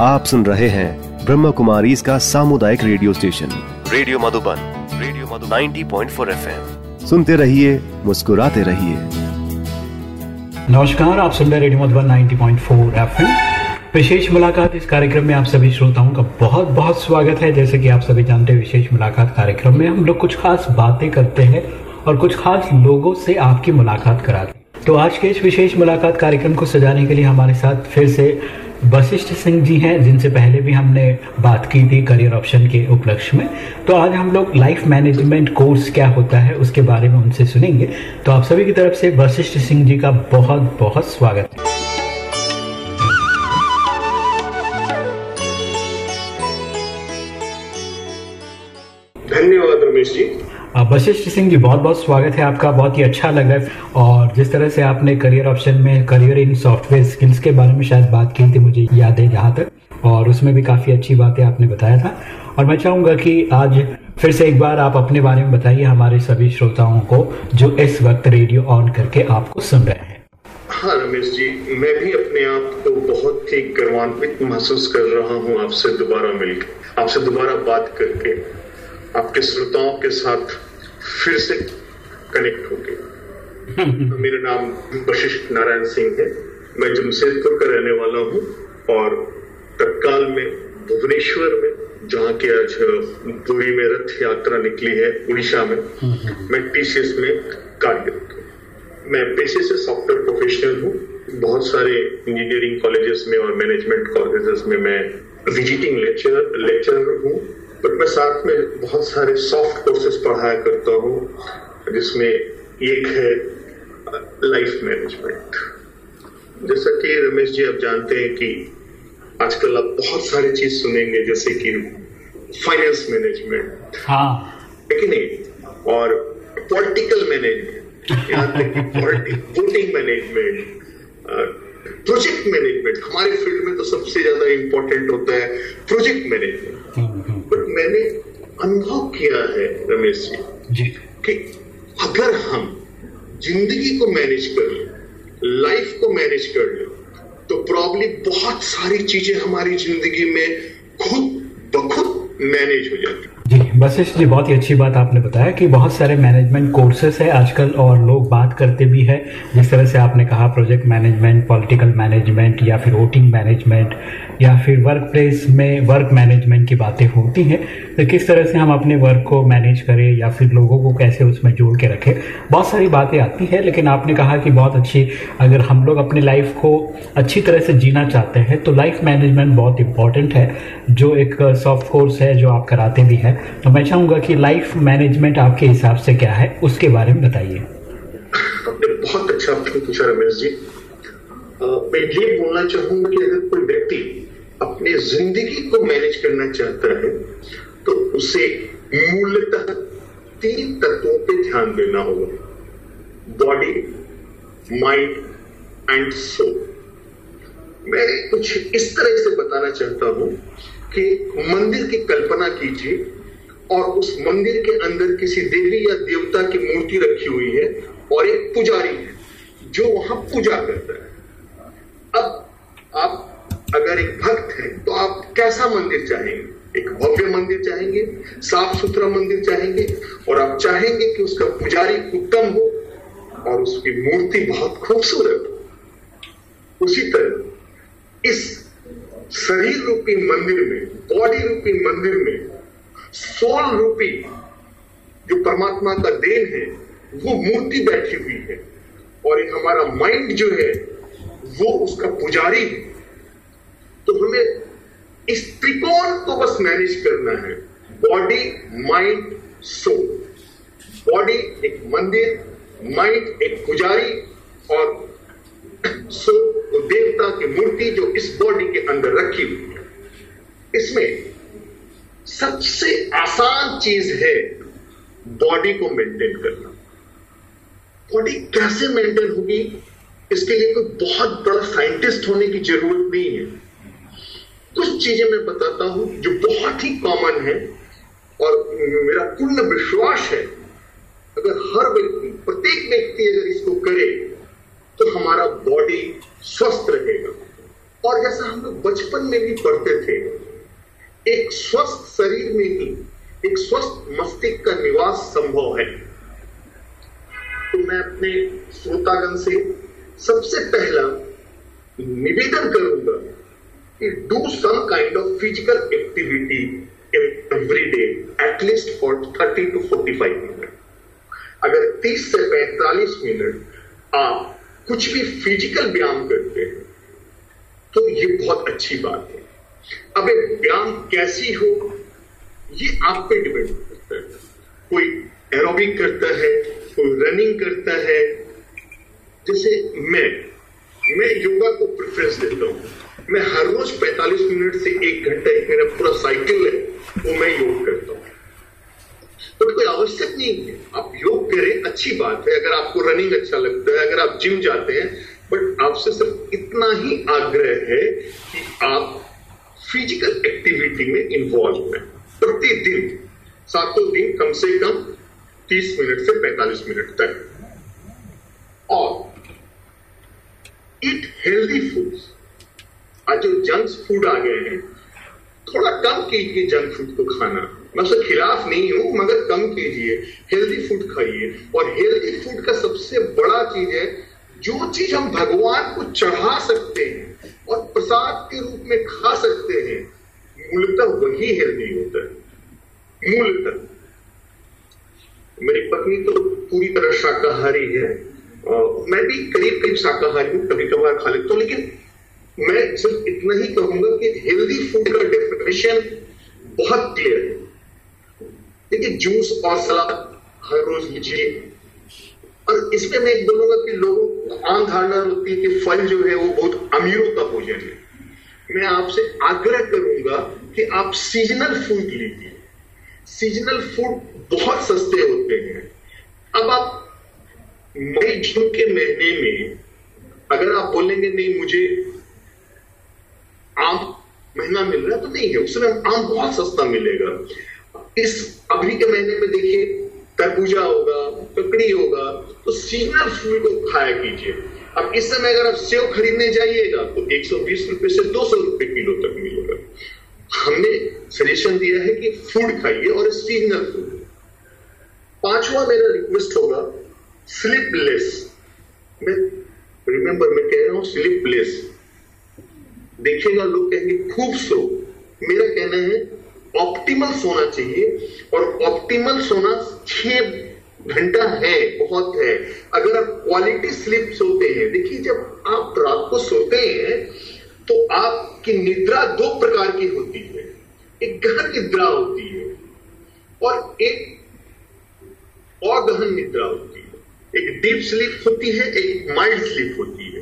आप सुन रहे हैं ब्रह्म कुमारी इसका सामुदायिक radio station. Radio Madhuban radio Madhu 90.4 point सुनते रहिए मुस्कुराते रहिए। नमस्कार आप सुन रहे रेडियो मधुबन 90.4 एफएम। विशेष मुलाकात इस कार्यक्रम में आप सभी श्रोताओं का बहुत बहुत स्वागत है। जैसे कि आप सभी जानते हैं विशेष मुलाकात कार्यक्रम में हम लोग कुछ खास बातें करते हैं और कुछ खास लोगों से आपकी मुलाकात कराते हैं। तो आज के इस विशेष मुलाकात कार्यक्रम को सजाने के लिए हमारे साथ फिर से वशिष्ठ सिंह जी हैं, जिनसे पहले भी हमने बात की थी करियर ऑप्शन के उपलक्ष्य में। तो आज हम लोग लाइफ मैनेजमेंट कोर्स क्या होता है, उसके बारे में उनसे सुनेंगे। तो आप सभी की तरफ़ से वशिष्ठ सिंह जी का बहुत बहुत स्वागत है। धन्यवाद रमेश जी। वशिष्ठ सिंह जी, बहुत बहुत स्वागत है आपका, बहुत ही अच्छा लग रहा है। और जिस तरह से आपने करियर ऑप्शन में करियर इन सॉफ्टवेयर स्किल्स के बारे में शायद बात की थी, मुझे याद है जहाँ तक। और उसमें भी काफ़ी अच्छी बातें आपने बताया था। और मैं चाहूँगा कि आज फिर से एक बार आप अपने बारे में बताइए हमारे सभी श्रोताओं को, जो इस वक्त रेडियो ऑन करके आपको सुन रहे हैं। हाँ रमेश जी, मैं भी अपने आप को बहुत ही गर्वान्वित महसूस कर रहा हूँ आपसे दोबारा मिलकर आपसे दोबारा बात करके। आपके श्रोताओं के साथ फिर से कनेक्ट हो गए मेरा नाम वशिष्ठ नारायण सिंह है। मैं जमशेदपुर का रहने वाला हूँ और तत्काल में भुवनेश्वर में जहाँ की आज पुरी में रथ यात्रा निकली है उड़ीसा में मैं टीसीएस में कार्यरत हूँ। मैं पेशे से सॉफ्टवेयर प्रोफेशनल हूँ। बहुत सारे इंजीनियरिंग कॉलेजेस में और मैनेजमेंट कॉलेजेस में मैं विजिटिंग लेक्चर लेक्चरर हूँ। बट मैं साथ में बहुत सारे सॉफ्ट कोर्सेज पढ़ाया करता हूँ जिसमें एक है लाइफ मैनेजमेंट जैसा कि रमेश जी आप जानते हैं कि आजकल आप बहुत सारी चीज़ सुनेंगे जैसे कि फाइनेंस मैनेजमेंट हाँ। नहीं? और पॉलिटिकल मैनेजमेंट यहाँ तक कि वोटिंग मैनेजमेंट प्रोजेक्ट मैनेजमेंट हमारे फ़ील्ड में तो सबसे ज़्यादा इंपॉर्टेंट होता है प्रोजेक्ट मैनेजमेंट बट मैंने अनुभव किया है रमेश जी जी। कि अगर हम ज़िंदगी को मैनेज कर लें लाइफ को मैनेज कर लें तो प्रॉब्लम बहुत सारी चीज़ें हमारी ज़िंदगी में खुद बखुद मैनेज हो जाती वशिष्ठ जी बहुत ही अच्छी बात आपने बताया कि बहुत सारे मैनेजमेंट कोर्सेस है आजकल और लोग बात करते भी है। जिस तरह से आपने कहा प्रोजेक्ट मैनेजमेंट पॉलिटिकल मैनेजमेंट या फिर वोटिंग मैनेजमेंट या फिर वर्क प्लेस में वर्क मैनेजमेंट की बातें होती हैं। तो किस तरह से हम अपने वर्क को मैनेज करें या फिर लोगों को कैसे उसमें जोड़ के रखें? बहुत सारी बातें आती हैं, लेकिन आपने कहा कि बहुत अच्छी, अगर हम लोग अपनी लाइफ को अच्छी तरह से जीना चाहते हैं तो लाइफ मैनेजमेंट बहुत इंपॉर्टेंट है, जो एक सॉफ्ट कोर्स है, जो आप कराते भी हैं। तो मैं चाहूँगा कि लाइफ मैनेजमेंट आपके हिसाब से क्या है, उसके बारे में बताइए। आपने बहुत अच्छा पूछा, रमेश जी। मैं ये बोलना चाहूँगा कि अगर कोई व्यक्ति अपने ज़िंदगी को मैनेज करना चाहता है तो उसे मूलतः तीन तत्वों पे ध्यान देना होगा। बॉडी माइंड एंड सोल मैं कुछ इस तरह से बताना चाहता हूँ कि मंदिर की कल्पना कीजिए और उस मंदिर के अंदर किसी देवी या देवता की मूर्ति रखी हुई है और एक पुजारी है, जो वहाँ पूजा करता है। अब आप अगर एक भक्त है तो आप कैसा मंदिर चाहेंगे? एक भव्य मंदिर चाहेंगे, साफ़ सुथरा मंदिर चाहेंगे, और आप चाहेंगे कि उसका पुजारी उत्तम हो और उसकी मूर्ति बहुत खूबसूरत हो। उसी तरह, इस शरीर रूपी मंदिर में बॉडी रूपी मंदिर में सोल रूपी जो परमात्मा का देन है, वो मूर्ति बैठी हुई है। और हमारा माइंड जो है, वो उसका पुजारी है। तो हमें इस त्रिकोण को बस मैनेज करना है। बॉडी माइंड सोल बॉडी एक मंदिर माइंड एक पुजारी और सोल तो देवता की मूर्ति जो इस बॉडी के अंदर रखी हुई है। इसमें सबसे आसान चीज़ है बॉडी को मेंटेन करना। बॉडी कैसे मेंटेन होगी? इसके लिए कोई बहुत बड़ा साइंटिस्ट होने की ज़रूरत नहीं है। कुछ चीज़ें मैं बताता हूँ जो बहुत ही कॉमन है और मेरा पूर्ण विश्वास है। अगर हर व्यक्ति, प्रत्येक व्यक्ति अगर इसको करे तो हमारा बॉडी स्वस्थ रहेगा। और जैसा हम लोग बचपन में भी पढ़ते थे, एक स्वस्थ शरीर में ही एक स्वस्थ मस्तिष्क का निवास संभव है। तो मैं अपने श्रोतागण से सबसे पहला निवेदन करूँगा do some kind of physical activity every day at least for thirty to forty five minute अगर 30 से 45 मिनट आप कुछ भी फ़िज़िकल व्यायाम करते हैं तो ये बहुत अच्छी बात है। अब व्यायाम कैसी हो, ये आप पे डिपेंड करता है। कोई एरोबिक करता है, कोई रनिंग करता है। जैसे मैं मैं योगा को प्रेफरेंस देता हूँ। मैं हर रोज 45 मिनट से एक घंटा, एक मेरा पूरा साइकिल है, वो मैं योग करता हूँ। तो कोई आवश्यक नहीं है। आप योग करें, अच्छी बात है। अगर आपको रनिंग अच्छा लगता है, अगर आप जिम जाते हैं, बट आपसे सिर्फ़ इतना ही आग्रह है कि आप फ़िज़िकल एक्टिविटी में इन्वॉल्व हुए प्रतिदिन, सातों दिन कम से कम 30 मिनट से 45 मिनट तक। और ईट हेल्दी फूड्स आज जो जंक फ़ूड आ गए हैं, थोड़ा कम कीजिए जंक फ़ूड को खाना। मैं उसके खिलाफ नहीं हूँ, मगर कम कीजिए। हेल्दी फ़ूड खाइए। और हेल्दी फ़ूड का सबसे बड़ा चीज़ है, जो चीज़ हम भगवान को चढ़ा सकते हैं और प्रसाद के रूप में खा सकते हैं, मूलतः वही हेल्दी होता है। मूलतः। मेरी पत्नी तो पूरी तरह शाकाहारी है। मैं भी करीब करीब शाकाहारी हूँ कभी कभार खा लेता हूँ, लेकिन मैं सिर्फ़ इतना ही कहूँगा कि हेल्दी फ़ूड का डेफिनेशन बहुत क्लियर है। देखिए जूस और सलाद हर रोज लीजिए। और इसमें मैं एक बोलूँगा कि लोगों को आम धारणा होती है कि फल जो है वो बहुत अमीरों का भोजन है। मैं आपसे आग्रह करूँगा कि आप सीजनल फ़ूड लीजिए। सीजनल फ़ूड बहुत सस्ते होते हैं। अब आप मई जून के महीने में, अगर आप बोलेंगे, नहीं, मुझे आम महीना मिल रहा है तो नहीं है। उसमें आम बहुत सस्ता मिलेगा। इस अभी के महीने में देखिए, तरबूजा होगा, ककड़ी होगा तो सीजनल फूल को खाया कीजिए। अब इस समय अगर आप सेव खरीदने जाइएगा तो एक सौ बीस रुपए से दो सौ रुपए किलो तक मिलेगा। हमने सजेशन दिया है कि फ़ूड खाइए और सीजनल फ़ूड पांचवा मेरा रिक्वेस्ट होगा स्लिपलेस मैं रिमेंबर मैं कह रहा हूँ स्लिपलेस देखिएगा, लोग कहेंगे, खूब सो। मेरा कहना है ऑप्टिमल सोना चाहिए, और ऑप्टिमल सोना छह घंटा है, बहुत है। अगर आप क्वालिटी स्लिप सोते हैं, देखिए, जब आप रात को सोते हैं तो आपकी निद्रा दो प्रकार की होती है। एक गहन निद्रा होती है, और एक अगहन निद्रा होती है। एक डीप स्लीप होती है, एक माइल्ड स्लीप होती है।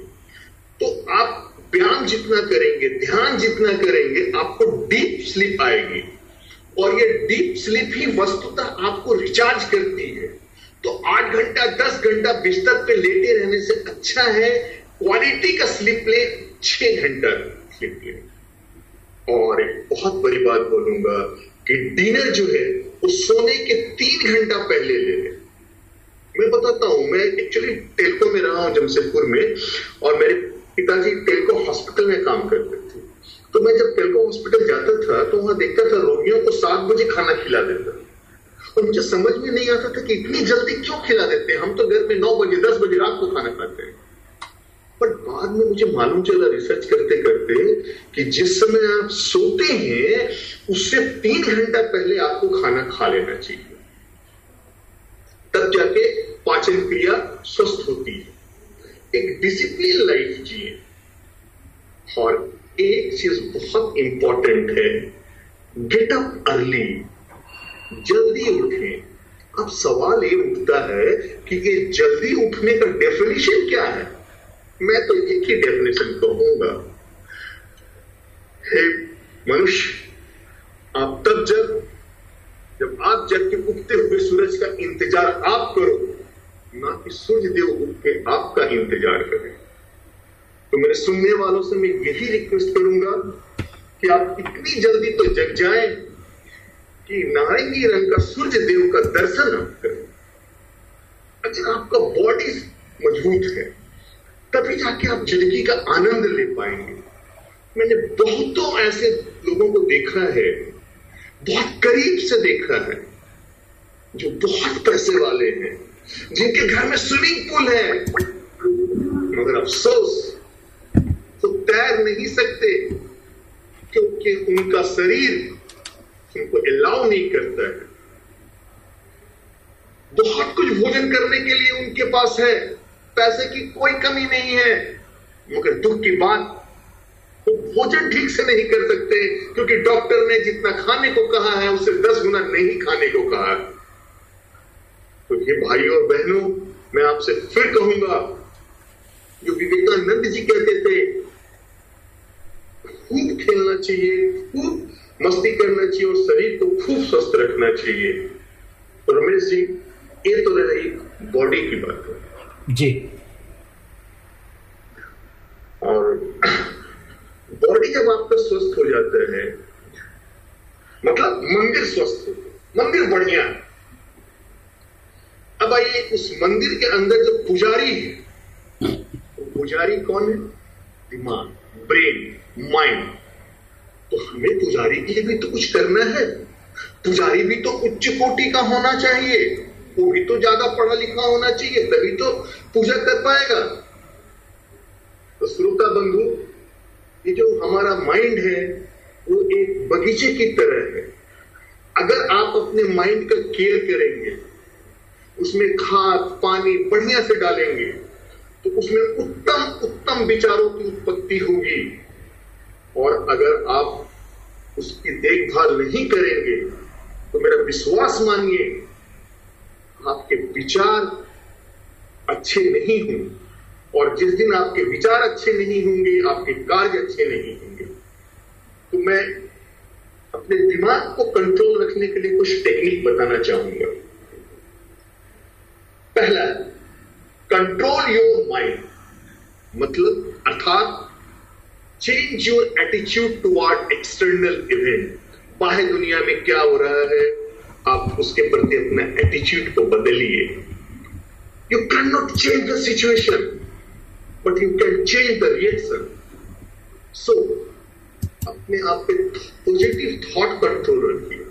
तो आप व्यायाम जितना करेंगे, ध्यान जितना करेंगे, आपको डीप स्लीप आएगी। और ये डीप स्लीप ही वस्तुतः आपको रिचार्ज करती है। तो आठ घंटा, दस घंटा बिस्तर पे लेटे रहने से अच्छा है क्वालिटी का स्लीप ले, छह घंटा स्लिप ले। और एक बहुत बड़ी बात बोलूँगा कि डिनर जो है, वो सोने के तीन घंटा पहले ले ले। मैं बताता हूँ, मैं एक्चुअली टेलको में रहा हूँ जमशेदपुर में और मेरे पिताजी टेलको हॉस्पिटल में काम करते थे। तो मैं जब टेलको हॉस्पिटल जाता था तो वहाँ देखता था रोगियों को सात बजे खाना खिला देता और मुझे समझ में नहीं आता था कि इतनी जल्दी क्यों खिला देते हैं? हम तो घर में नौ बजे, दस बजे रात को खाना खाते हैं। पर बाद में मुझे मालूम चला रिसर्च करते करते कि जिस समय आप सोते हैं, उससे तीन घंटा पहले आपको खाना खा लेना चाहिए। तब जाके पाचन क्रिया स्वस्थ होती है। एक डिसिप्लिन लाइफ जिए। और एक चीज़ बहुत इंपॉर्टेंट है गेट अप अर्ली जल्दी उठें। अब सवाल ये उठता है कि ये जल्दी उठने का डेफिनेशन क्या है? मैं तो एक ही डेफिनेशन कहूँगा। हे मनुष्य, आप तब जब जब आप जब के उगते हुए सूरज का इंतज़ार आप करो, ना कि सूर्य देव उठ के आपका इंतज़ार करें। तो मेरे सुनने वालों से मैं यही रिक्वेस्ट करूँगा कि आप इतनी जल्दी तो जग जाएँ कि नारंगी रंग का सूर्य देव का दर्शन आप करें। अगर आपका बॉडी मज़बूत है, तभी जाके आप ज़िंदगी का आनंद ले पाएँगे। मैंने बहुतों ऐसे लोगों को देखा है बहुत करीब से देखा है, जो बहुत पैसे वाले हैं, जिनके घर में स्विमिंग पूल है। मगर अफसोस तो तैर नहीं सकते, क्योंकि उनका शरीर उनको अलाउ नहीं करता है। बहुत कुछ भोजन करने के लिए उनके पास है, पैसे की कोई कमी नहीं है, मगर दुख की बात वो भोजन ठीक से नहीं कर सकते क्योंकि डॉक्टर ने जितना खाने को कहा है उसे दस गुना नहीं खाने को कहा है। तो ये भाई और बहनों मैं आपसे फिर कहूँगा जो विवेकानंद जी कहते थे खूब खेलना चाहिए खूब मस्ती करना चाहिए और शरीर को खूब स्वस्थ रखना चाहिए। तो रमेश जी ये तो रही बॉडी की बात। जी। और बॉडी जब आपका स्वस्थ हो जाता है। मतलब मंदिर स्वस्थ हो। मंदिर बढ़िया है। अब आइए उस मंदिर के अंदर जो पुजारी है, वो पुजारी कौन है? दिमाग, ब्रेन माइंड तो हमें पुजारी के लिए भी तो कुछ करना है। पुजारी भी तो उच्च कोटि का होना चाहिए। वो भी तो ज़्यादा पढ़ा लिखा होना चाहिए, तभी तो पूजा कर पाएगा। तो श्रोता बंधु ये जो हमारा माइंड है, वो एक बगीचे की तरह है। अगर आप अपने माइंड का केयर करेंगे, उसमें खाद, पानी बढ़िया से डालेंगे तो उसमें उत्तम उत्तम विचारों की उत्पत्ति होगी। और अगर आप उसकी देखभाल नहीं करेंगे तो मेरा विश्वास मानिए, आपके विचार अच्छे नहीं होंगे। और जिस दिन आपके विचार अच्छे नहीं होंगे, आपके कार्य अच्छे नहीं होंगे तो मैं अपने दिमाग को कंट्रोल रखने के लिए कुछ टेक्निक बताना चाहूँगा। पहला कंट्रोल योर माइंड मतलब अर्थात change your attitude toward external event बाहर दुनिया में क्या हो रहा है, आप उसके प्रति अपना एटीट्यूड को बदलिए। You can not change the situation but you can change the reaction so अपने आप पे पॉजिटिव थॉट कंट्रोल रखिए।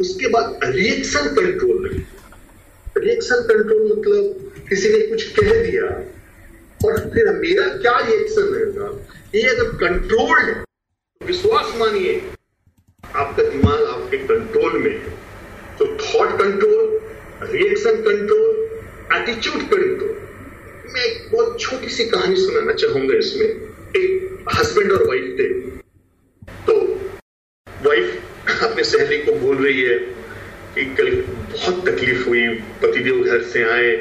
उसके बाद रिएक्शन कंट्रोल रखिए। रिएक्शन कंट्रोल मतलब किसी ने कुछ कह दिया और फिर मेरा क्या रिएक्शन रहेगा? ये अगर कंट्रोल्ड विश्वास मानिए, आपका दिमाग आपके कंट्रोल में है। तो thought control reaction control attitude control मैं एक बहुत छोटी सी कहानी सुनाना चाहूँगा इसमें। एक हस्बैंड और वाइफ थे। तो वाइफ अपने सहेली को बोल रही है कि कल बहुत तकलीफ़ हुई पतिदेव घर से आए,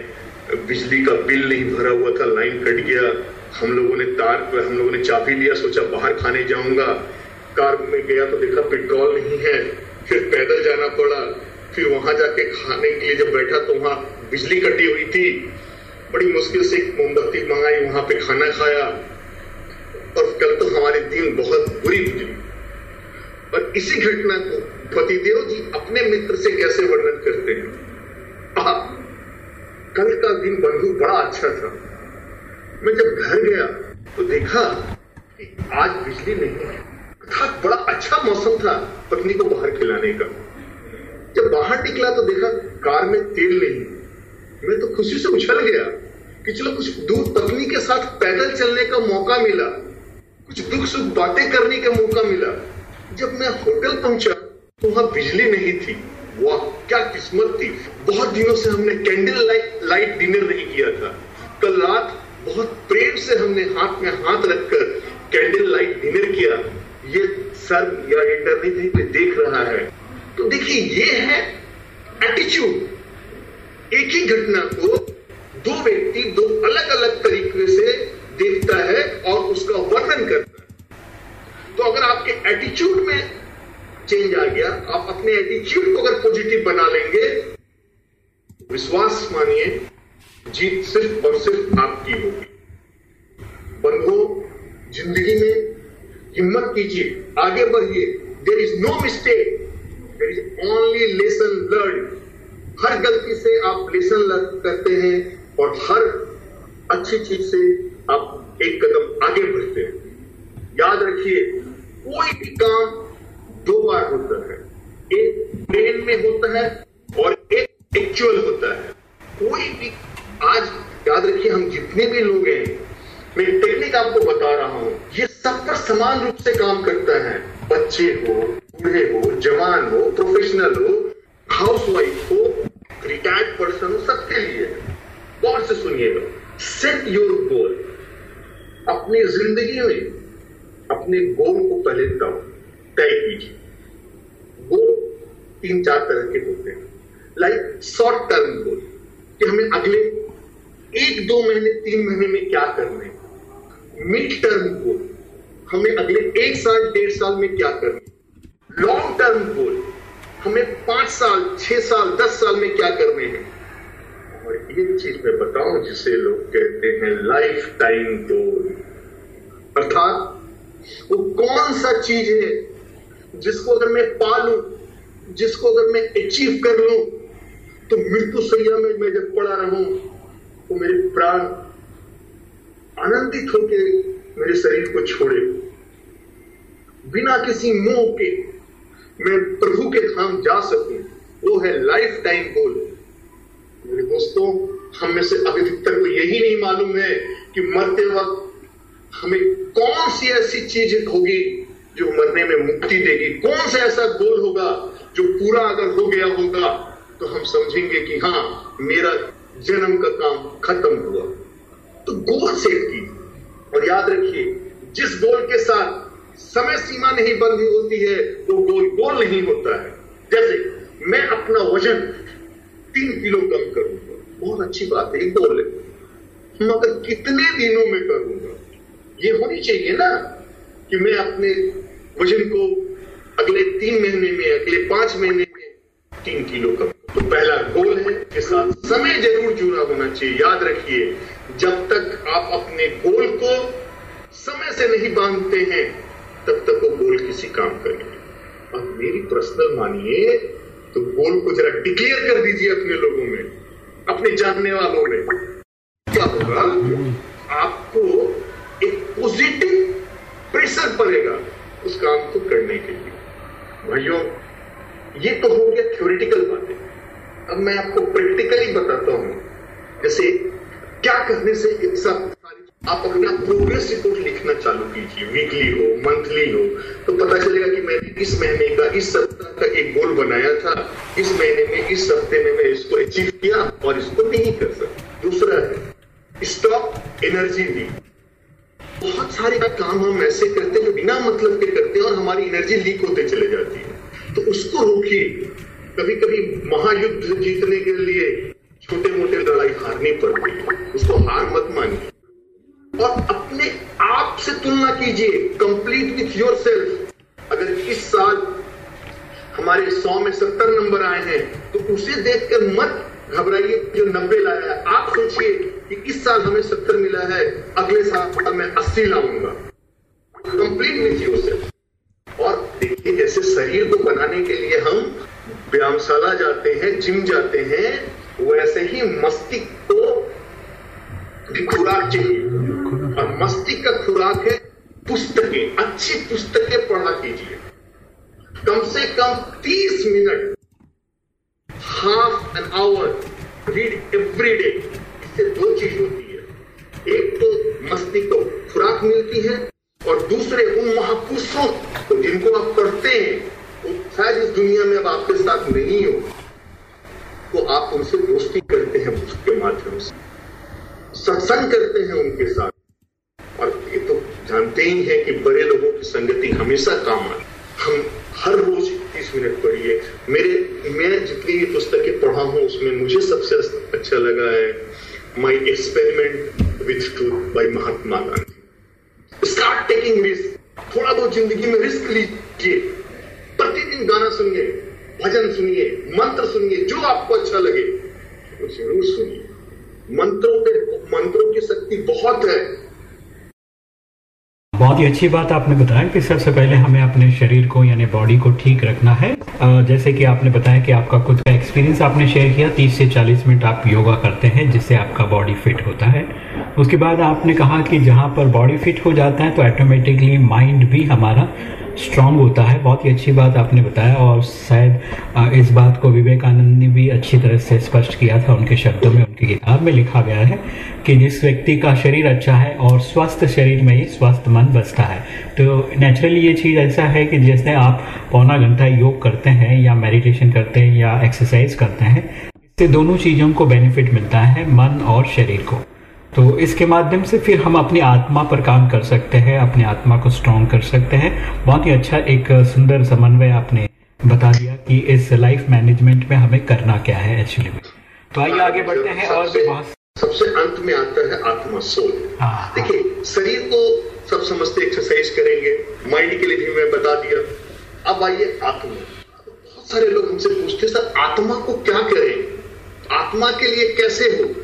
बिजली का बिल नहीं भरा हुआ था, लाइन कट गया। हम लोगों ने तार पर हम लोगों ने चाबी लिया, सोचा बाहर खाने जाऊँगा। कार में गया तो देखा पेट्रोल नहीं है, फिर पैदल जाना पड़ा। फिर वहाँ जाके खाने के लिए जब बैठा तो वहाँ बिजली कटी हुई थी। बड़ी मुश्किल से मोमबत्ती मंगाई, वहाँ पे खाना खाया। और कल तो हमारे दिन बहुत बुरी गुजरी। और इसी घटना को पतिदेव जी अपने मित्र से कैसे वर्णन करते हैं? कल का दिन बंधु बड़ा अच्छा था। मैं जब घर गया तो देखा कि आज बिजली नहीं है। था बड़ा अच्छा मौसम था पत्नी को बाहर खिलाने का। जब बाहर निकला तो देखा कार में तेल नहीं मैं तो खुशी से उछल गया कि चलो कुछ दूर पत्नी के साथ पैदल चलने का मौका मिला। कुछ दुख सुख बातें करने का मौका मिला। जब मैं होटल पहुँचा तो वहाँ बिजली नहीं थी। वाह, क्या किस्मत थी। बहुत दिनों से हमने कैंडल लाइट लाइट डिनर नहीं किया था। कल रात बहुत प्रेम से हमने हाथ में हाथ रखकर कैंडल लाइट डिनर किया। ये सर या इंटरनेट पे देख रहा है। तो देखिए, ये है एटीट्यूड एक ही घटना को दो व्यक्ति दो अलग अलग तरीके से देखता है और उसका वर्णन करता है। तो अगर आपके एटीट्यूड में चेंज आ गया, आप अपने एटीट्यूड को अगर पॉजिटिव बना लेंगे, विश्वास मानिए, जीत सिर्फ़ और सिर्फ़ आपकी होगी। बंधु ज़िंदगी में हिम्मत कीजिए, आगे बढ़िए। There is no mistake there is only lesson learn हर गलती से आप लेसन करते हैं और हर अच्छी चीज़ से आप एक कदम आगे बढ़ते हैं। याद रखिए, कोई भी काम दो बार होता है। एक प्लेन में होता है और एक एक्चुअल होता है। कोई भी, आज याद रखिए, हम जितने भी लोग हैं, मैं टेक्निक आपको बता रहा हूँ, ये सब पर समान रूप से काम करता है। बच्चे हो, बूढ़े हो, जवान हो प्रोफेशनल हो हाउस वाइफ हो रिटायर्ड पर्सन हो सबके लिए। गौर से सुनिएगा। सेट योर गोल अपनी ज़िंदगी में अपने गोल को पहले तय कीजिए। गोल तीन चार तरह के होते हैं। लाइक शॉर्ट टर्म गोल कि हमें अगले एक दो महीने, तीन महीने में क्या करना है। मिड टर्म गोल हमें अगले एक साल, डेढ़ साल में क्या करना है। लॉन्ग टर्म गोल हमें पाँच साल, छह साल, दस साल में क्या करने हैं? और एक चीज़ मैं बताऊँ, जिसे लोग कहते हैं लाइफ टाइम गोल अर्थात, वो कौन सा चीज़ है जिसको अगर मैं पालू, जिसको अगर मैं अचीव कर लू तो मृत्यु सैया में मैं जब पड़ा रहूँ तो मेरे प्राण आनंदित होकर मेरे शरीर को छोड़े। बिना किसी मोह के मैं प्रभु के धाम जा सकूँ, वो है लाइफ टाइम गोल मेरे दोस्तों, हम में से अधिकतर को यही नहीं मालूम है कि मरते वक्त हमें कौन सी ऐसी चीज़ होगी जो मरने में मुक्ति देगी। कौन सा ऐसा गोल होगा जो पूरा अगर हो गया होगा तो हम समझेंगे कि हाँ मेरा जन्म का काम खत्म हुआ। तो गोल सेट की। और याद रखिए, जिस गोल के साथ समय सीमा नहीं बंधी होती है वो गोल गोल नहीं होता है। जैसे मैं अपना वज़न तीन किलो कम करूँगा। बहुत अच्छी बात है गोल है मगर कितने दिनों में करूँगा? ये होनी चाहिए ना कि मैं अपने वज़न को अगले तीन महीने में, अगले पाँच महीने में तीन किलो कम तो पहला गोल है के साथ समय ज़रूर जुड़ा होना चाहिए। याद रखिए, जब तक आप अपने गोल को समय से नहीं बांधते हैं तब तक वो गोल किसी काम करेंगे अब मेरी पर्सनल मानिए तो गोल को जरा डिक्लेयर कर दीजिए अपने लोगों में, अपने जानने वालों में। क्या होगा? आपको एक पॉजिटिव प्रेशर पड़ेगा उस काम को करने के लिए। भाइयों, ये तो हो गया थ्योरिटिकल बातें। अब मैं आपको प्रैक्टिकली बताता हूँ। जैसे क्या करने से सब आप अपना प्रोग्रेस रिपोर्ट लिखना चालू कीजिए। वीकली हो मंथली हो तो पता चलेगा कि मैंने इस महीने का, इस सप्ताह का एक गोल बनाया था। इस महीने में, इस हफ़्ते में मैं इसको अचीव किया और इसको नहीं कर सकता दूसरा है स्टॉप एनर्जी ली बहुत सारे काम हम ऐसे करते हैं जो बिना मतलब के करते हैं और हमारी एनर्जी लीक होते चले जाती है। तो उसको रोकिए। कभी कभी महायुद्ध जीतने के लिए छोटे मोटे लड़ाई हारनी पड़ती है उसको हार मत मानिए। और अपने आप से तुलना कीजिए कंप्लीट विथ योर सेल्फ अगर इस साल हमारे सौ में सत्तर नंबर आए हैं तो उसे देखकर मत घबराइए, जो नब्बे लाया है। आप सोचिए कि इस साल हमें सत्तर मिला है, अगले साल मैं अस्सी लाऊँगा। कंप्लीट विथ योरसेल्फ और देखिए जैसे शरीर को बनाने के लिए हम व्यायामशाला जाते हैं जिम जाते हैं वैसे ही मस्तिष्क को भी खुराक चाहिए और मस्तिष्क का खुराक है पुस्तकें, अच्छी पुस्तकें पढ़ा कीजिए। कम से कम 30 minute half an hour read every day इससे दो चीज़ होती है। एक तो मस्तिष्क को खुराक मिलती है और दूसरे उन महापुरुषों तो जिनको आप पढ़ते हैं शायद इस दुनिया में अब आपके साथ नहीं हो उनसे दोस्ती करते हैं उसके माध्यम से। सत्संग करते हैं उनके साथ। और ये तो जानते ही हैं कि बड़े लोगों की संगति हमेशा काम आए हम हर रोज तीस मिनट पढ़िए। मेरे, मैं जितनी भी पुस्तकें पढ़ा हूँ, उसमें मुझे सबसे अच्छा लगा है my experiment with truth by Mahatma Gandhi. Start taking risk थोड़ा बहुत ज़िंदगी में रिस्क लीजिए। प्रतिदिन गाना सुनिए। भजन सुनिए, मंत्र सुनिए, जो आपको अच्छा लगे। वो ज़रूर सुनिए। मंत्रों के मंत्रों की शक्ति बहुत है। बहुत ही अच्छी बात आपने बताया कि सबसे पहले हमें अपने शरीर को, यानी बॉडी को ठीक रखना है। जैसे कि आपने बताया कि आपका खुद का एक्सपीरियंस आपने शेयर किया 30 से 40 मिनट आप योगा करते हैं, जिससे आपका बॉडी फिट होता है। उसके बाद आपने कहा कि जहाँ पर बॉडी फिट हो जाता है तो ऑटोमेटिकली माइंड भी हमारा स्ट्रांग होता है। बहुत ही अच्छी बात आपने बताया और शायद इस बात को विवेकानंद ने भी अच्छी तरह से स्पष्ट किया था उनके शब्दों में, उनकी किताब में लिखा गया है कि जिस व्यक्ति का शरीर अच्छा है और स्वस्थ शरीर में ही स्वस्थ मन बसता है तो नेचुरली ये चीज़ ऐसा है कि जैसे आप पौना घंटा योग करते हैं या मेडिटेशन करते हैं या एक्सरसाइज करते हैं, इससे दोनों चीज़ों को बेनिफिट मिलता है, मन और शरीर को। तो इसके माध्यम से फिर हम अपनी आत्मा पर काम कर सकते हैं अपनी आत्मा को स्ट्रॉन्ग कर सकते हैं। बहुत ही अच्छा एक सुंदर समन्वय आपने बता दिया कि इस लाइफ मैनेजमेंट में हमें करना क्या है एक्चुअली में तो आइए आगे बढ़ते हैं और भी बहुत सबसे अंत में आता है आत्मा सोल हाँ। देखिए शरीर को सब समझते एक्सरसाइज करेंगे। माइंड के लिए भी मैं बता दिया। अब आइए आत्मा। बहुत सारे लोग हमसे पूछते सर आत्मा को क्या करें? आत्मा के लिए कैसे हो?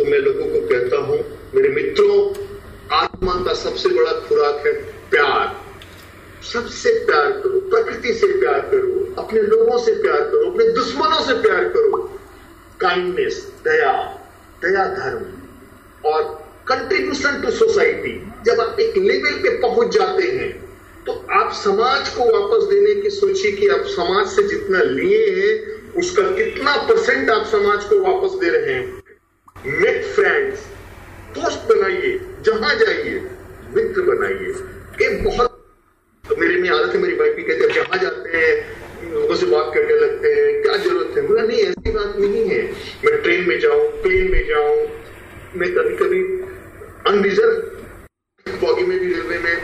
तो मैं लोगों को कहता हूँ, मेरे मित्रों, आत्मा का सबसे बड़ा खुराक है प्यार। सबसे प्यार करो, प्रकृति से प्यार करो, अपने लोगों से प्यार करो, अपने दुश्मनों से प्यार करो। काइंडनेस दया दया धर्म और कंट्रीब्यूशन टू सोसाइटी जब आप एक लेवल पे पहुँच जाते हैं तो आप समाज को वापस देने की सोचिए कि आप समाज से जितना लिए हैं, उसका कितना परसेंट आप समाज को वापस दे रहे हैं। मेक फ्रेंड्स दोस्त बनाइए जहाँ जाइए मित्र बनाइए एक बहुत तो मेरे में आदत है, मेरी वाइफ भी कहते हैं जहाँ जाते हैं, लोगों से बात करने लगते हैं, क्या ज़रूरत है? बोला, नहीं, ऐसी बात नहीं है। मैं ट्रेन में जाऊँ प्लेन में जाऊँ, मैं कभी कभी अनरिजर्व बॉगी में भी रेलवे में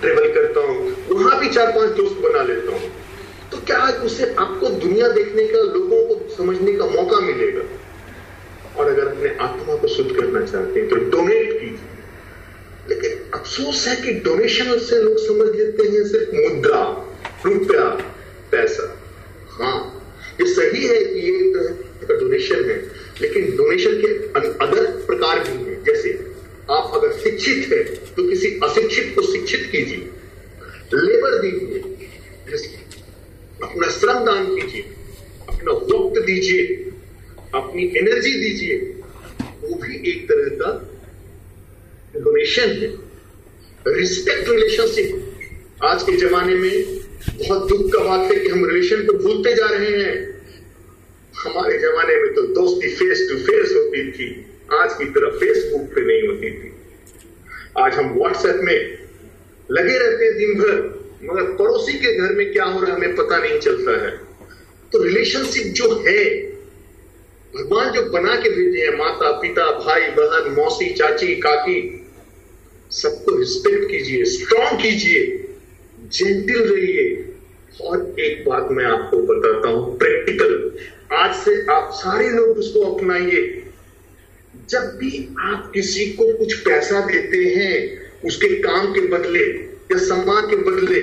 ट्रेवल करता हूँ, वहाँ भी चार पाँच दोस्त बना लेता हूँ। तो क्या उससे आपको दुनिया देखने का, लोगों को समझने का मौका मिलेगा? और अगर अपने आत्मा को शुद्ध करना चाहते हैं तो डोनेट कीजिए। लेकिन अफसोस है कि डोनेशन से लोग समझ लेते हैं सिर्फ़ मुद्रा, रुपया, पैसा। हाँ ये सही है कि ये डोनेशन है, लेकिन डोनेशन के अदर प्रकार भी हैं। जैसे आप अगर शिक्षित है तो किसी अशिक्षित को शिक्षित कीजिए। लेबर दीजिए अपना श्रम दान कीजिए, अपना वक्त दीजिए। अपनी एनर्जी दीजिए। वो भी एक तरह का डोनेशन है। रिस्पेक्ट रिलेशनशिप आज के जमाने में बहुत दुख का बात है कि हम रिलेशन को भूलते जा रहे हैं। हमारे जमाने में तो दोस्ती फेस टू फेस होती थी। आज की तरह फेसबुक पे नहीं होती थी। आज हम व्हाट्सएप में लगे रहते हैं दिन भर मगर पड़ोसी के घर में क्या हो रहा है हमें पता नहीं चलता है। तो रिलेशनशिप जो है भगवान जो बना के भेजे हैं, माता, पिता, भाई, बहन, मौसी, चाची, काकी, सबको रिस्पेक्ट कीजिए स्ट्रॉन्ग कीजिए जेंटिल रहिए। और एक बात मैं आपको बताता हूँ प्रैक्टिकल आज से आप सारे लोग उसको अपनाइए। जब भी आप किसी को कुछ पैसा देते हैं, उसके काम के बदले या सम्मान के बदले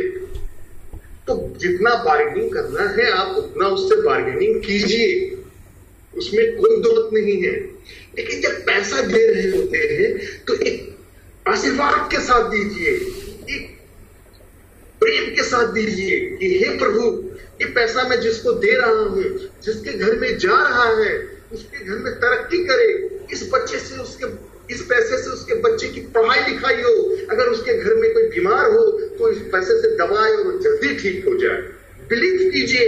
तो जितना बार्गेनिंग करना है, आप उतना उससे बार्गेनिंग कीजिए। उसमें कोई दोस्त नहीं है। लेकिन जब पैसा दे रहे होते हैं तो एक आशीर्वाद के साथ दीजिए, एक प्रेम के साथ दीजिए कि हे प्रभु, ये पैसा मैं जिसको दे रहा हूँ, जिसके घर में जा रहा है, उसके घर में तरक्की करे, इस बच्चे से उसके, इस पैसे से उसके बच्चे की पढ़ाई लिखाई हो, अगर उसके घर में कोई बीमार हो तो इस पैसे से दवाए और जल्दी ठीक हो जाए। बिलीव कीजिए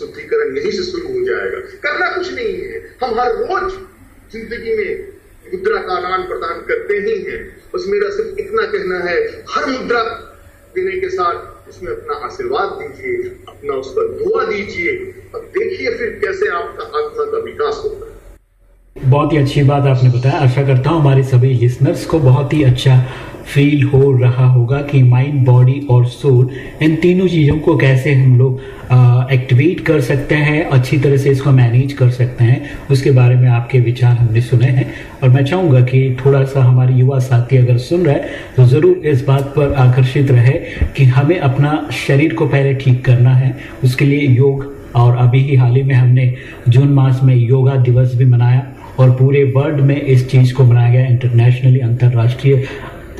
शुद्धिकरण यहीं से शुरू हो जाएगा। करना कुछ नहीं है। हम हर रोज ज़िंदगी में मुद्रा का आदान प्रदान करते ही हैं। बस मेरा सिर्फ़ इतना कहना है, हर मुद्रा देने के साथ उसमें अपना आशीर्वाद दीजिए, अपना उस पर दुआ दीजिए। और देखिए फिर कैसे आपका आत्मा का विकास होता है बहुत ही अच्छी बात आपने बताया। आशा करता हूँ हमारे सभी लिसनर्स को बहुत ही अच्छा फील हो रहा होगा कि माइंड बॉडी और सोल इन तीनों चीज़ों को कैसे हम लोग एक्टिवेट कर सकते हैं, अच्छी तरह से इसको मैनेज कर सकते हैं, उसके बारे में आपके विचार हमने सुने हैं। और मैं चाहूँगा कि थोड़ा सा हमारे युवा साथी अगर सुन रहे तो ज़रूर इस बात पर आकर्षित रहे कि हमें अपना शरीर को पहले ठीक करना है। उसके लिए योग, और अभी ही हाल ही में हमने जून मास में योगा दिवस भी मनाया, और पूरे वर्ल्ड में इस चीज़ को मनाया गया इंटरनेशनली अंतर्राष्ट्रीय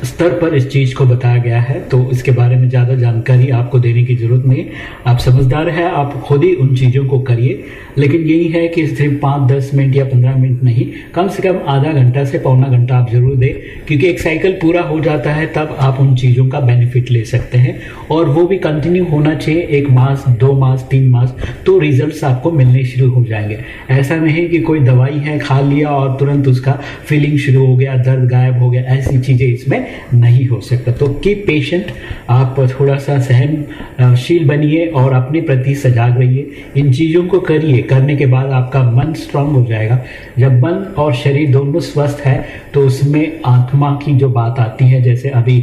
स्तर पर इस चीज़ को बताया गया है तो इसके बारे में ज़्यादा जानकारी आपको देने की ज़रूरत नहीं। आप समझदार हैं, आप खुद ही उन चीज़ों को करिए, लेकिन यही है कि सिर्फ़ पाँच, दस मिनट या पंद्रह मिनट नहीं, कम से कम आधा घंटा से पौना घंटा आप ज़रूर दें, क्योंकि एक साइकिल पूरा हो जाता है, तब आप उन चीज़ों का बेनिफिट ले सकते हैं, और वो भी कंटिन्यू होना चाहिए, एक मास, दो मास, तीन मास तो रिज़ल्ट आपको मिलने शुरू हो जाएँगे। ऐसा नहीं कि कोई दवाई है, खा लिया और तुरंत उसका फीलिंग शुरू हो गया, दर्द गायब हो गया, ऐसी चीज़ें इसमें नहीं हो सकता। तो की पेशेंट आप थोड़ा सा सहनशील बनिए और अपने प्रति सजाग रहिए। इन चीज़ों को करिए। करने के बाद आपका मन स्ट्रांग हो जाएगा। जब मन और शरीर दोनों स्वस्थ है तो उसमें आत्मा की जो बात आती है, जैसे अभी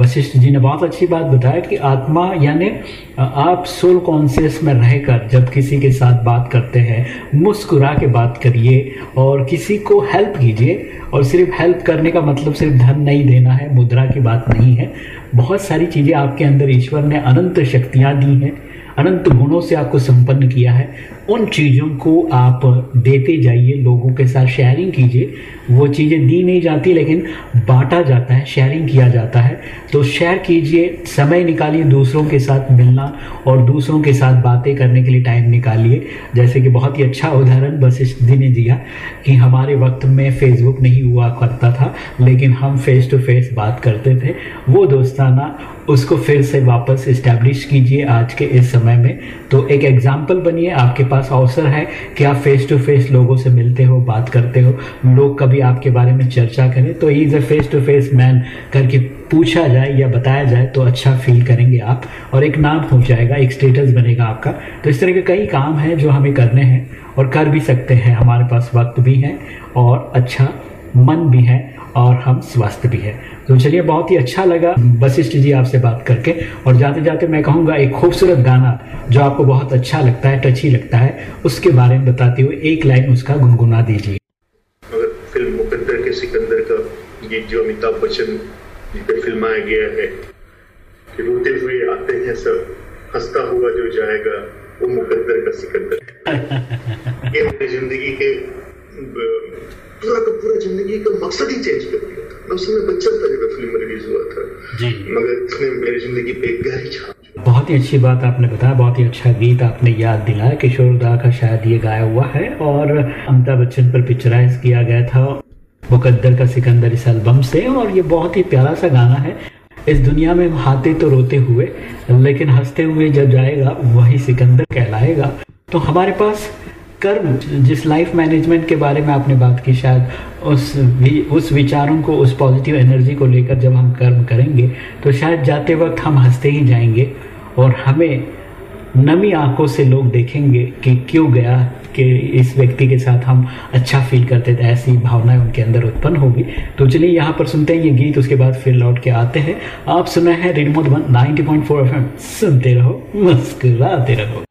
वशिष्ठ जी ने बहुत अच्छी बात बताया कि आत्मा यानी आप सोल कॉन्शियस में रहकर जब किसी के साथ बात करते हैं, मुस्कुरा के बात करिए और किसी को हेल्प कीजिए। और सिर्फ़ हेल्प करने का मतलब सिर्फ़ धन नहीं देना है। मुद्रा की बात नहीं है। बहुत सारी चीज़ें आपके अंदर ईश्वर ने अनंत शक्तियाँ दी हैं, अनंत गुणों से आपको संपन्न किया है। उन चीज़ों को आप देते जाइए, लोगों के साथ शेयरिंग कीजिए। वो चीज़ें दी नहीं जाती, लेकिन बांटा जाता है शेयरिंग किया जाता है। तो शेयर कीजिए, समय निकालिए दूसरों के साथ मिलना और दूसरों के साथ बातें करने के लिए टाइम निकालिए। जैसे कि बहुत ही अच्छा उदाहरण वशिष्ठ जी ने दिया कि हमारे वक्त में फेसबुक नहीं हुआ करता था, लेकिन हम फेस टू फेस बात करते थे। वो दोस्ताना उसको फिर से वापस इस्टेब्लिश कीजिए आज के इस समय में। तो एक एग्ज़ाम्पल बनिए, आपके पास अवसर है कि आप फेस टू फेस लोगों से मिलते हो, बात करते हो, लोग कभी आपके बारे में चर्चा करें। तो is a face to face man करके पूछा जाए या बताया जाए तो अच्छा फील करेंगे आप, और एक नाम हो जाएगा, एक स्टेटस बनेगा आपका। तो इस तरह के कई काम हैं जो हमें करने हैं, और कर भी सकते हैं, हमारे पास वक्त भी है, और अच्छा मन भी है। और हम स्वस्थ भी है। तो चलिए बहुत ही अच्छा लगा वशिष्ठ जी आपसे बात करके। और जाते जाते मैं कहूँगा एक खूबसूरत गाना जो आपको बहुत अच्छा लगता है टची लगता है उसके बारे में बताते हुए एक लाइन उसका गुनगुना दीजिए। अगर फ़िल्म मुकद्दर के सिकंदर का गीत जो अमिताभ बच्चन पे फिल्माया गया है कि रोते हुए आते हैं सब हंसता हुआ जो जाएगा वो मुकद्दर का सिकंदर। ये मेरी ज़िंदगी के पूरा का पूरा ज़िंदगी का मकसद ही चेंज कर दिया था। मैं उस समय बच्चा था जब फ़िल्म रिलीज़ हुआ था। जी। मगर इसने मेरी ज़िंदगी पे एक गहरी छाप बहुत ही अच्छी बात आपने बताया बहुत ही अच्छा गीत आपने याद दिलाया। किशोर दा का शायद ये गाया हुआ है और अमिताभ बच्चन पर पिक्चराइज किया गया था मुकद्दर का सिकंदर इस एल्बम से और ये बहुत ही प्यारा सा गाना है। इस दुनिया में हाथे तो रोते हुए लेकिन हँसते हुए जब जाएगा वही सिकंदर कहलाएगा। तो हमारे पास कर्म जिस लाइफ मैनेजमेंट के बारे में आपने बात की, शायद उस भी उस विचारों को, उस पॉजिटिव एनर्जी को लेकर जब हम कर्म करेंगे तो शायद जाते वक्त हम हँसते ही जाएँगे और हमें नमी आँखों से लोग देखेंगे कि क्यों गया, कि इस व्यक्ति के साथ हम अच्छा फील करते थे, ऐसी भावनाएँ उनके अंदर उत्पन्न होगी। तो चलिए यहाँ पर सुनते हैं ये गीत, उसके बाद फिर लौट के आते हैं। आप सुना है रेडियो मधुबन 90.4 एफएम सुनते रहो, मुस्कुराते रहो।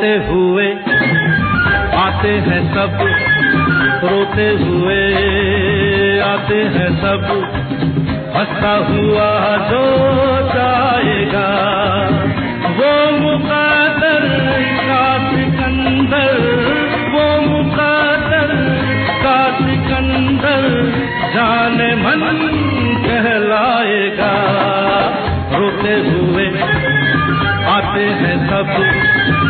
रोते हुए, आते हैं सब, रोते हुए, आते हैं सब। हंसता हुआ जो जाएगा वो मुकादर का सिकंदर वो मुकादर का सिकंदर जान मन कहलाएगा। रोते हुए, आते हैं सब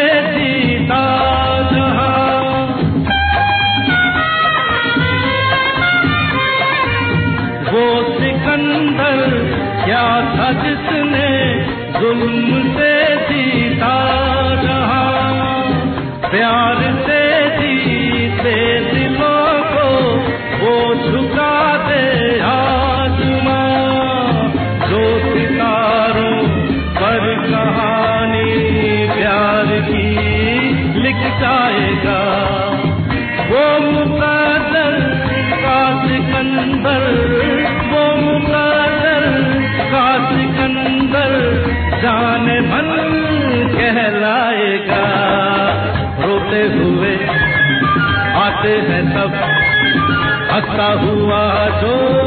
दी हंसता हुआ जो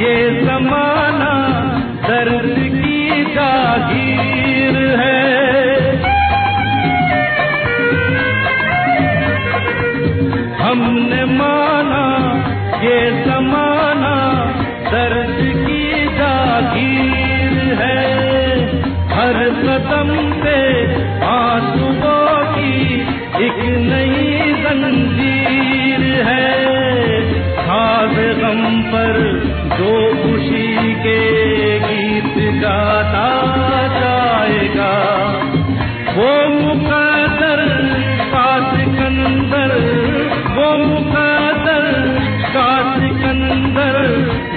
ये जमाना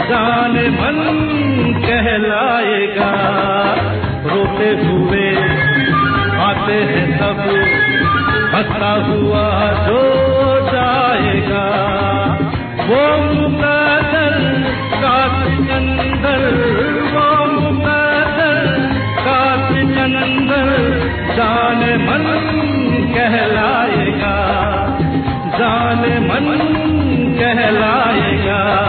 जाने मन कहलाएगा। रोते हुए आते हैं सब, हंसता हुआ जो जाएगा। वो मुकदर का सिकंदर वो मुकदर का सिकंदर जान मन कहलाएगा। जान मन कहलाएगा।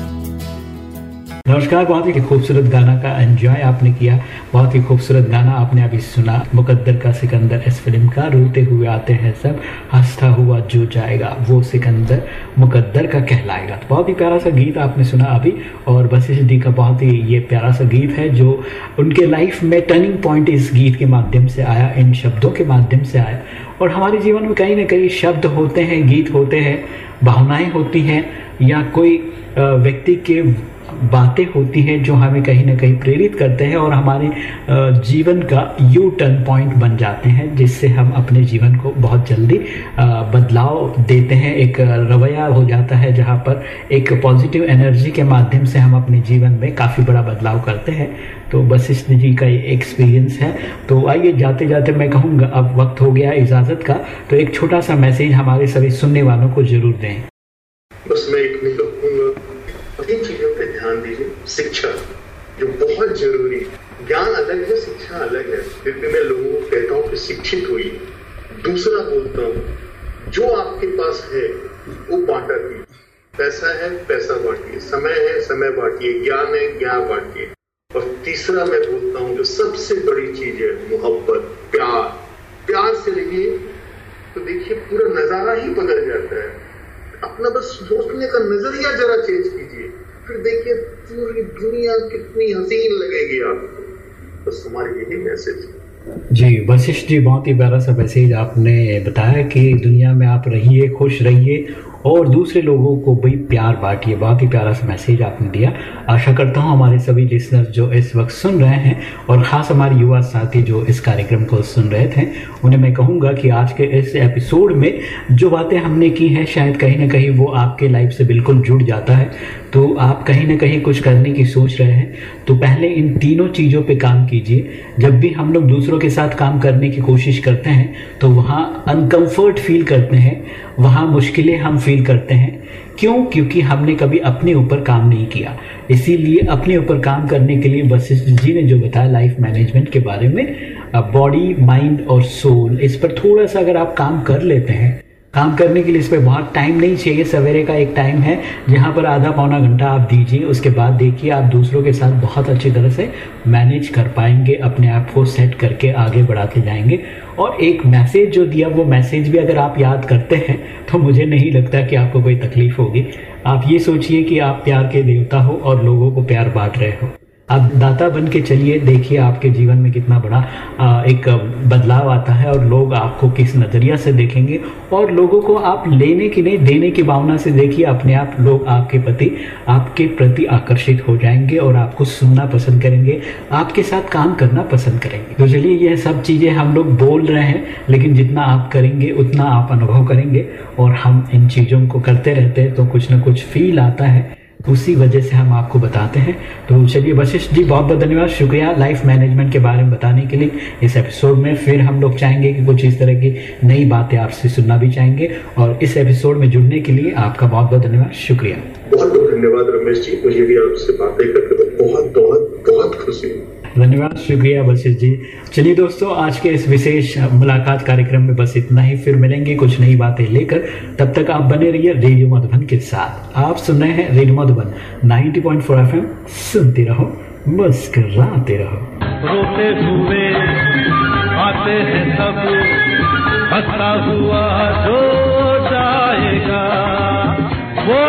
नमस्कार, बहुत ही खूबसूरत गाना का एंजॉय आपने किया। बहुत ही खूबसूरत गाना आपने अभी सुना। मुकद्दर का सिकंदर इस फ़िल्म का। रोते हुए आते हैं सब। हंसता हुआ जो जाएगा, वो सिकंदर मुकद्दर का कहलाएगा। तो बहुत ही प्यारा सा गीत आपने सुना अभी। और वशिष्ठ डी का बहुत ही ये प्यारा सा गीत है, जो उनके लाइफ में टर्निंग पॉइंट इस गीत के माध्यम से आया, इन शब्दों के माध्यम से आया। और हमारे जीवन में कहीं ना कहीं शब्द होते हैं, गीत होते हैं, भावनाएँ होती हैं, या कोई व्यक्ति के बातें होती हैं जो हमें कहीं ना कहीं प्रेरित करते हैं और हमारे जीवन का यू टर्न पॉइंट बन जाते हैं, जिससे हम अपने जीवन को बहुत जल्दी बदलाव देते हैं। एक रवैया हो जाता है जहाँ पर एक पॉजिटिव एनर्जी के माध्यम से हम अपने जीवन में काफ़ी बड़ा बदलाव करते हैं। तो वशिष्ठ जी का ये एक्सपीरियंस है। तो आइए जाते जाते मैं कहूँगा, अब वक्त हो गया इजाज़त का। तो एक छोटा सा मैसेज हमारे सभी सुनने वालों को ज़रूर दें। बस मैं एक ध्यान दीजिए शिक्षा। जो बहुत ज़रूरी है। ज्ञान अलग है, शिक्षा अलग है। फिर भी मैं लोगों को कहता हूँ कि शिक्षित हुई दूसरा बोलता हूँ, जो आपके पास है, वो बांटा कीजिए पैसा है, पैसा बांटिए। समय है, समय बांटिए। ज्ञान है, ज्ञान बांटिए। और तीसरा मैं बोलता हूँ, जो सबसे बड़ी चीज़ है, मोहब्बत, प्यार। प्यार से रहिए तो देखिए पूरा नज़ारा ही बदल जाता है। अपना बस सोचने का नज़रिया जरा चेंज कीजिए। फिर देखिए पूरी दुनिया कितनी हसीन लगेगी आपको। बस हमारी यही मैसेज जी, वशिष्ठ जी, बहुत ही प्यारा सा मैसेज आपने बताया कि दुनिया में आप रहिए, खुश रहिए और दूसरे लोगों को भी प्यार बांटिए बहुत ही प्यारा सा मैसेज आपने दिया। आशा करता हूँ हमारे सभी लिसनर्स जो इस वक्त सुन रहे हैं और ख़ास हमारे युवा साथी जो इस कार्यक्रम को सुन रहे थे, उन्हें मैं कहूँगा कि आज के इस एपिसोड में जो बातें हमने की हैं, शायद कहीं ना कहीं वो आपके लाइफ से बिल्कुल जुड़ जाता है। तो आप कहीं ना कहीं कुछ करने की सोच रहे हैं। तो पहले इन तीनों चीज़ों पे काम कीजिए। जब भी हम लोग दूसरों के साथ काम करने की कोशिश करते हैं तो वहाँ अनकम्फर्ट फील करते हैं। वहाँ मुश्किलें हम फील करते हैं। क्यों? क्योंकि हमने कभी अपने ऊपर काम नहीं किया। इसीलिए अपने ऊपर काम करने के लिए वशिष्ठ जी ने जो बताया लाइफ मैनेजमेंट के बारे में बॉडी माइंड और सोल इस पर थोड़ा सा अगर आप काम कर लेते हैं काम करने के लिए इस पर बहुत टाइम नहीं चाहिए। सवेरे का एक टाइम है, जहाँ पर आधा पौना घंटा आप दीजिए। उसके बाद देखिए, आप दूसरों के साथ बहुत अच्छी तरह से मैनेज कर पाएँगे, अपने आप को सेट करके आगे बढ़ाते जाएँगे। और एक मैसेज जो दिया, वो मैसेज भी अगर आप याद करते हैं तो मुझे नहीं लगता कि आपको कोई तकलीफ़ होगी। आप ये सोचिए कि आप प्यार के देवता हो और लोगों को प्यार बांट रहे हो। आप दाता बन के चलिए, देखिए आपके जीवन में कितना बड़ा एक बदलाव आता है और लोग आपको किस नज़रिया से देखेंगे और लोगों को आप लेने की नहीं, देने की भावना से देखिए, अपने आप लोग आपके प्रति आपके प्रति आकर्षित हो जाएँगे और आपको सुनना पसंद करेंगे, आपके साथ काम करना पसंद करेंगे। तो चलिए यह सब चीज़ें हम लोग बोल रहे हैं, लेकिन जितना आप करेंगे, उतना आप अनुभव करेंगे और हम इन चीज़ों को करते रहते हैं तो कुछ ना कुछ फील आता है। उसी वजह से हम आपको बताते हैं। तो चलिए वशिष्ठ जी, बहुत बहुत धन्यवाद। शुक्रिया लाइफ मैनेजमेंट के बारे में बताने के लिए। इस एपिसोड में फिर हम लोग चाहेंगे कि कुछ इस तरह की नई बातें आपसे सुनना भी चाहेंगे। और इस एपिसोड में जुड़ने के लिए आपका बहुत बहुत धन्यवाद। शुक्रिया। बहुत बहुत धन्यवाद रमेश जी। मुझे भी आपसे बातें करके बहुत बहुत बहुत खुशी धन्यवाद, शुक्रिया बशीष जी। चलिए दोस्तों, आज के इस विशेष मुलाकात कार्यक्रम में बस इतना ही। फिर मिलेंगे कुछ नई बातें लेकर। तब तक आप बने रहिए रेडियो मधुबन के साथ। आप सुन रहे हैं रेडियो मधुबन 90.4 पॉइंट सुनते रहो, मुस्कराते रहो। रोते हुए आते हैं सब। हुआ जो जाएगा, वो